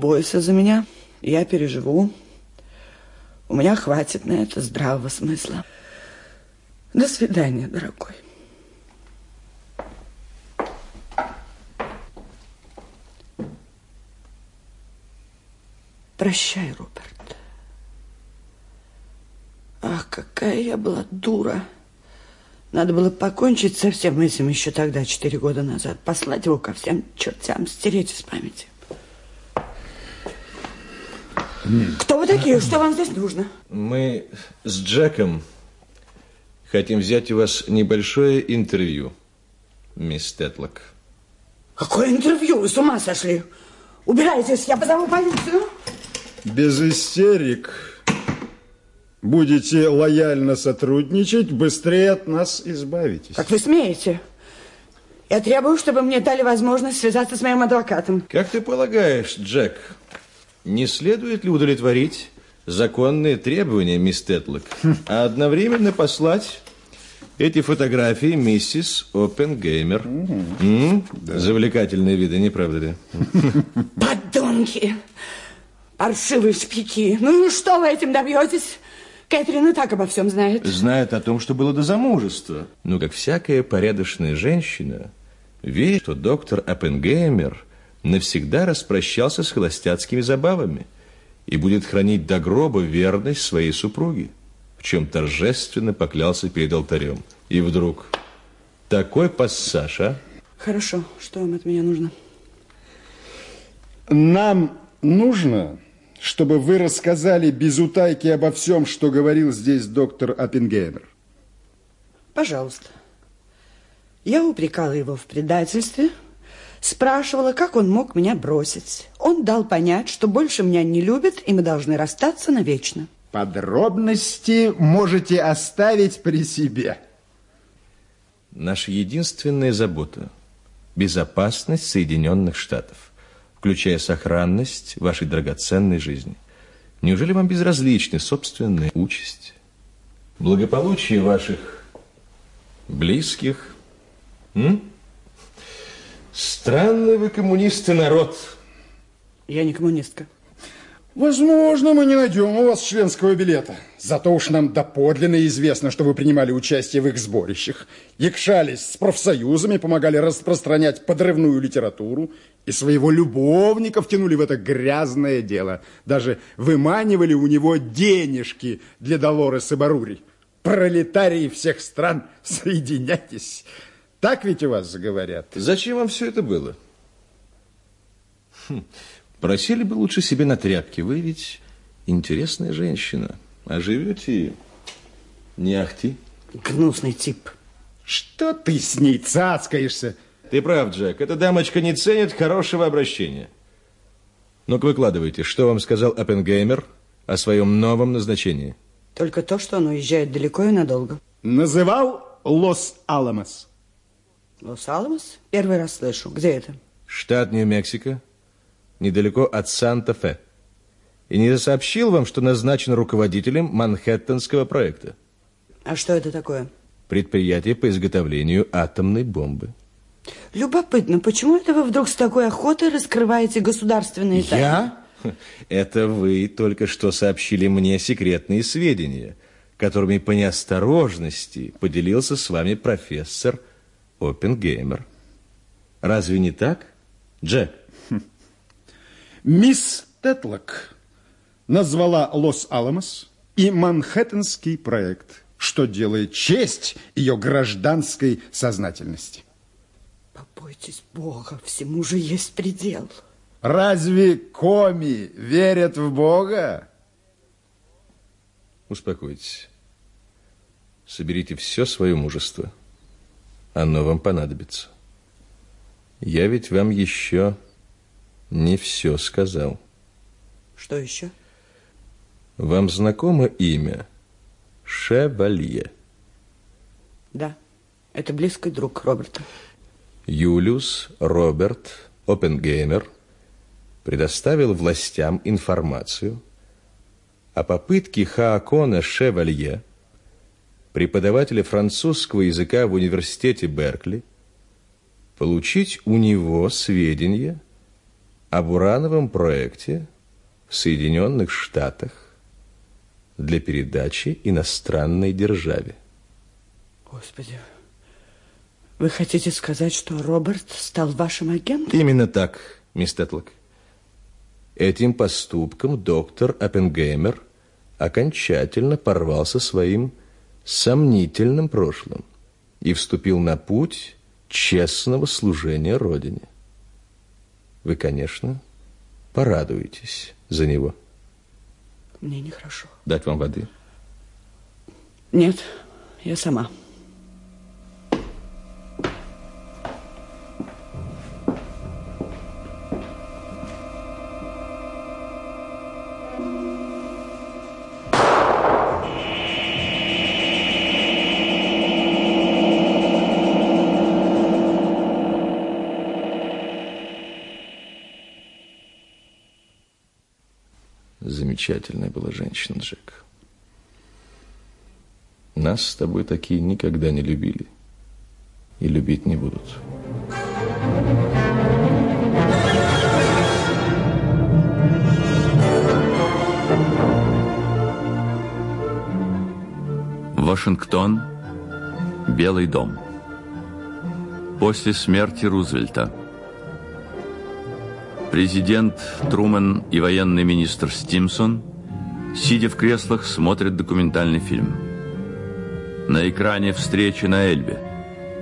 Бойся за меня, я переживу. У меня хватит на это здравого смысла. До свидания, дорогой. Прощай, Роберт. Ах, какая я была дура. Надо было покончить со всем этим еще тогда, четыре года назад. Послать его ко всем чертям, стереть из памяти. Кто вы такие? Что вам здесь нужно? Мы с Джеком хотим взять у вас небольшое интервью, мисс Тетлок. Какое интервью? Вы с ума сошли? Убирайтесь, я позову полицию. Без истерик. Будете лояльно сотрудничать, быстрее от нас избавитесь. Как вы смеете? Я требую, чтобы мне дали возможность связаться с моим адвокатом. Как ты полагаешь, Джек, не следует ли удовлетворить законные требования, мисс Тетлок, а одновременно послать эти фотографии миссис Оппенгеймер? М? Завлекательные виды, не правда ли? Подонки! Паршивые шпики! Ну и что вы этим добьетесь? Кэтрин и так обо всем знает. Знает о том, что было до замужества. Но как всякая порядочная женщина, верит, что доктор Оппенгеймер навсегда распрощался с холостяцкими забавами и будет хранить до гроба верность своей супруге, в чем торжественно поклялся перед алтарем. И вдруг такой пассаж, а? Хорошо, что вам от меня нужно? Нам нужно, чтобы вы рассказали без утайки обо всем, что говорил здесь доктор Оппенгеймер. Пожалуйста. Я упрекала его в предательстве, спрашивала, как он мог меня бросить. Он дал понять, что больше меня не любит, и мы должны расстаться навечно. Подробности можете оставить при себе. Наша единственная забота – безопасность Соединенных Штатов, включая сохранность вашей драгоценной жизни. Неужели вам безразличны собственная участь, благополучие ваших близких? Странный вы коммунисты народ. Я не коммунистка. Возможно, мы не найдем у вас членского билета. Зато уж нам доподлинно известно, что вы принимали участие в их сборищах, якшались с профсоюзами, помогали распространять подрывную литературу и своего любовника втянули в это грязное дело. Даже выманивали у него денежки для Долорес и Барури. Пролетарии всех стран, соединяйтесь. Так ведь у вас говорят? Зачем вам все это было? Хм, просили бы лучше себе на тряпке. Вы ведь интересная женщина. А живете не ахти. Гнусный тип. Что ты с ней цацкаешься? Ты прав, Джек. Эта дамочка не ценит хорошего обращения. Ну-ка, выкладывайте, что вам сказал Оппенгеймер о своем новом назначении? Только то, что он уезжает далеко и надолго. Называл Лос-Аламос. Лос-Аламос? Первый раз слышу. Где это? Штат Нью-Мексико, недалеко от Санта-Фе. И не сообщил вам, что назначен руководителем Манхэттенского проекта. А что это такое? Предприятие по изготовлению атомной бомбы. Любопытно, почему это вы вдруг с такой охотой раскрываете государственные тайны? Я? Это вы только что сообщили мне секретные сведения, которыми по неосторожности поделился с вами профессор Оппенгеймер. Разве не так, Джек? Мисс Тетлок назвала Лос-Аламос и Манхэттенский проект, что делает честь ее гражданской сознательности. Побойтесь Бога, всему же есть предел. Разве коми верят в Бога? Успокойтесь. Соберите все свое мужество. Оно вам понадобится. Я ведь вам еще не все сказал. Что еще? Вам знакомо имя Шевалье? Да, это близкий друг Роберта. Юлиус Роберт Оппенгеймер предоставил властям информацию о попытке Хаакона Шевалье, преподавателя французского языка в университете Беркли, получить у него сведения об урановом проекте в Соединенных Штатах для передачи иностранной державе. Господи, вы хотите сказать, что Роберт стал вашим агентом? Именно так, мисс Тетлок. Этим поступком доктор Оппенгеймер окончательно порвал со своим сомнительным прошлым и вступил на путь честного служения Родине. Вы, конечно, порадуетесь за него. Мне нехорошо. Дать вам воды? Нет, я сама. Замечательная была женщина, Джек. Нас с тобой такие никогда не любили и любить не будут. Вашингтон, Белый дом. После смерти Рузвельта – Президент Трумэн и военный министр Стимсон, сидя в креслах, смотрят документальный фильм. На экране встречи на Эльбе.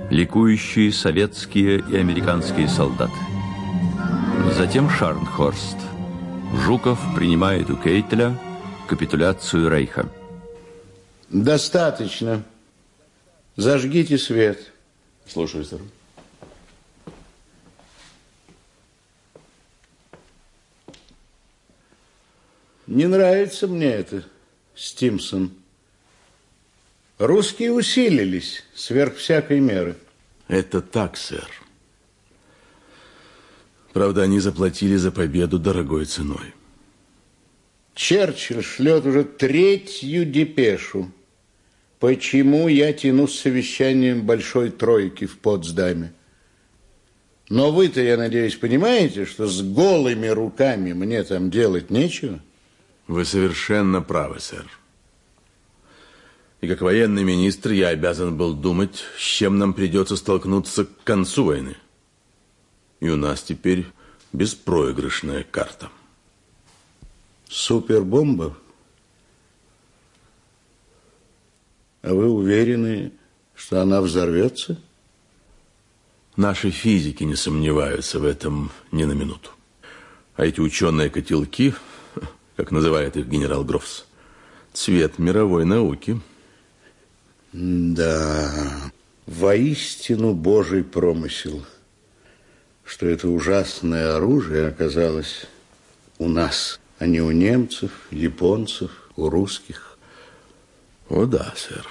Ликующие советские и американские солдаты. Затем Шарнхорст. Жуков принимает у Кейтеля капитуляцию Рейха. Достаточно. Зажгите свет. Слушаю, сэр. Не нравится мне это, Стимсон. Русские усилились сверх всякой меры. Это так, сэр. Правда, они заплатили за победу дорогой ценой. Черчилль шлет уже третью депешу. Почему я тяну с совещанием Большой Тройки в Потсдаме? Но вы-то, я надеюсь, понимаете, что с голыми руками мне там делать нечего? Вы совершенно правы, сэр. И как военный министр я обязан был думать, с чем нам придется столкнуться к концу войны. И у нас теперь беспроигрышная карта. Супербомба? А вы уверены, что она взорвется? Наши физики не сомневаются в этом ни на минуту. А эти ученые-котелки как называет их генерал Грофс. Цвет мировой науки. Да, воистину божий промысел, что это ужасное оружие оказалось у нас, а не у немцев, японцев, у русских. О да, сэр,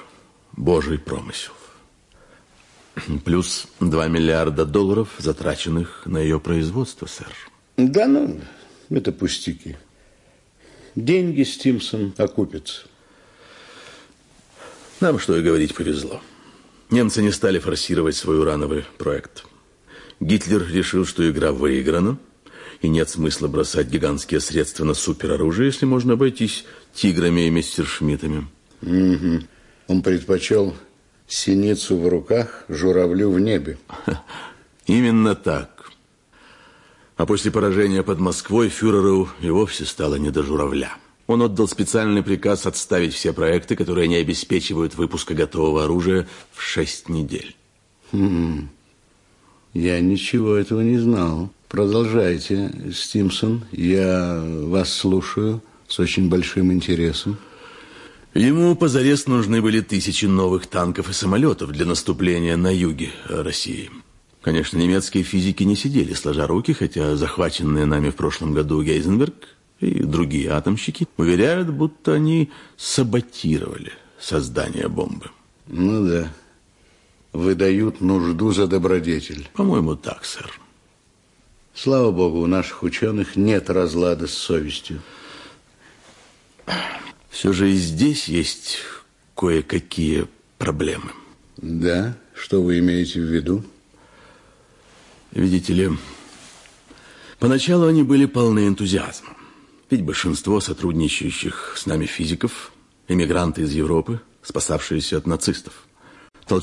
божий промысел. Плюс 2 миллиарда долларов, затраченных на ее производство, сэр. Да ну, это пустяки. Деньги Стимсон окупятся. Нам, что и говорить, повезло. Немцы не стали форсировать свой урановый проект. Гитлер решил, что игра выиграна, и нет смысла бросать гигантские средства на супероружие, если можно обойтись тиграми и мессершмиттами. Угу. Он предпочел синицу в руках, журавлю в небе. Именно так. А после поражения под Москвой фюреру и вовсе стало не до журавля. Он отдал специальный приказ отставить все проекты, которые не обеспечивают выпуска готового оружия в шесть недель. Хм. Я ничего этого не знал. Продолжайте, Стимсон. Я вас слушаю с очень большим интересом. Ему позарез нужны были тысячи новых танков и самолетов для наступления на юге России. Конечно, немецкие физики не сидели сложа руки, хотя захваченные нами в прошлом году Гейзенберг и другие атомщики уверяют, будто они саботировали создание бомбы. Ну да. Выдают нужду за добродетель. По-моему, так, сэр. Слава богу, у наших ученых нет разлада с совестью. Все же и здесь есть кое-какие проблемы. Да? Что вы имеете в виду? Видите ли, Поначалу они были полны энтузиазма. Ведь большинство сотрудничающих с нами физиков – эмигранты из Европы, спасавшиеся от нацистов.